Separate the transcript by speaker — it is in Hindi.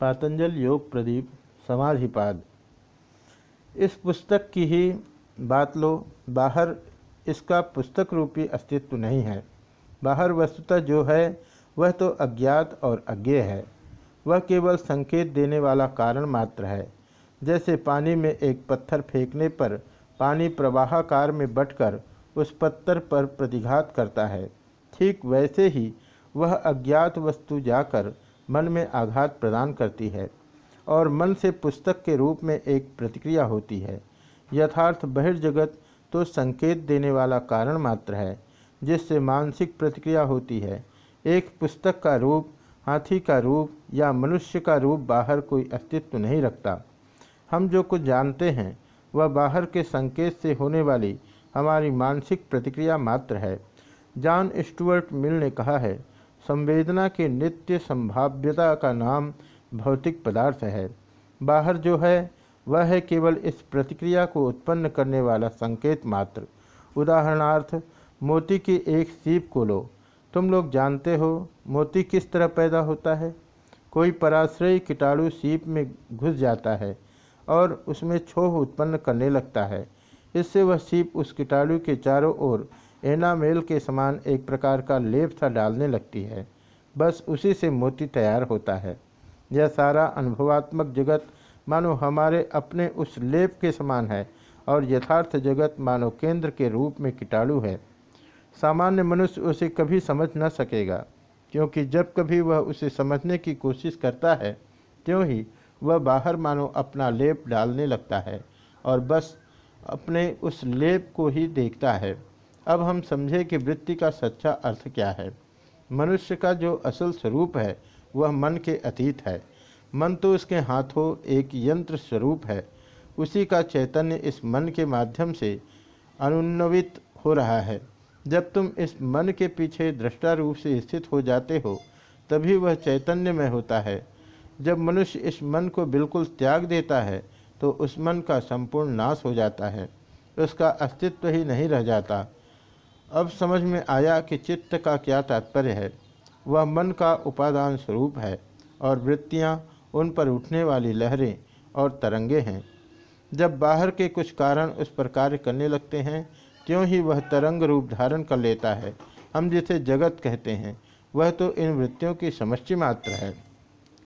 Speaker 1: पातंजल योग प्रदीप समाधिपाद। इस पुस्तक की ही बात लो, बाहर इसका पुस्तक रूपी अस्तित्व नहीं है। बाहर वस्तुतः जो है, वह तो अज्ञात और अज्ञेय है। वह केवल संकेत देने वाला कारण मात्र है। जैसे पानी में एक पत्थर फेंकने पर पानी प्रवाहकार में बटकर उस पत्थर पर प्रतिघात करता है, ठीक वैसे ही वह अज्ञात वस्तु जाकर मन में आघात प्रदान करती है और मन से पुस्तक के रूप में एक प्रतिक्रिया होती है। यथार्थ बहिर्जगत तो संकेत देने वाला कारण मात्र है, जिससे मानसिक प्रतिक्रिया होती है। एक पुस्तक का रूप, हाथी का रूप या मनुष्य का रूप बाहर कोई अस्तित्व नहीं रखता। हम जो कुछ जानते हैं, वह बाहर के संकेत से होने वाली हमारी मानसिक प्रतिक्रिया मात्र है। जॉन स्टुअर्ट मिल ने कहा है संवेदना की नित्य संभाव्यता का नाम भौतिक पदार्थ है। बाहर जो है, वह है केवल इस प्रतिक्रिया को उत्पन्न करने वाला संकेत मात्र। उदाहरणार्थ, मोती की एक सीप को लो। तुम लोग जानते हो, मोती किस तरह पैदा होता है? कोई पराश्रयी कीटाणु सीप में घुस जाता है और उसमें छोह उत्पन्न करने लगता है। इससे वह सीप उस कीटाणु के चारों ओर एनामेल के समान एक प्रकार का लेप सा डालने लगती है। बस उसी से मोती तैयार होता है। यह सारा अनुभवात्मक जगत, मानो हमारे अपने उस लेप के समान है, और यथार्थ जगत मानो केंद्र के रूप में कीटाणु है। सामान्य मनुष्य उसे कभी समझ न सकेगा, क्योंकि जब कभी वह उसे समझने की कोशिश करता है, त्यों ही वह बाहर मानो अपना लेप डालने लगता है, और बस अपने उस लेप को ही देखता है। अब हम समझे कि वृत्ति का सच्चा अर्थ क्या है। मनुष्य का जो असल स्वरूप है, वह मन के अतीत है। मन तो उसके हाथों एक यंत्र स्वरूप है। उसी का चैतन्य इस मन के माध्यम से अनुन्नवित हो रहा है। जब तुम इस मन के पीछे दृष्टा रूप से स्थित हो जाते हो, तभी वह चैतन्य में होता है। जब मनुष्य इस मन को बिल्कुल त्याग देता है तो उस मन का संपूर्ण नाश हो जाता है। उसका अस्तित्व ही नहीं रह जाता। अब समझ में आया कि चित्त का क्या तात्पर्य है। वह मन का उपादान स्वरूप है और वृत्तियाँ उन पर उठने वाली लहरें और तरंगे हैं। जब बाहर के कुछ कारण उस पर कार्य करने लगते हैं क्यों ही वह तरंग रूप धारण कर लेता है। हम जिसे जगत कहते हैं, वह तो इन वृत्तियों की समष्टि मात्र है।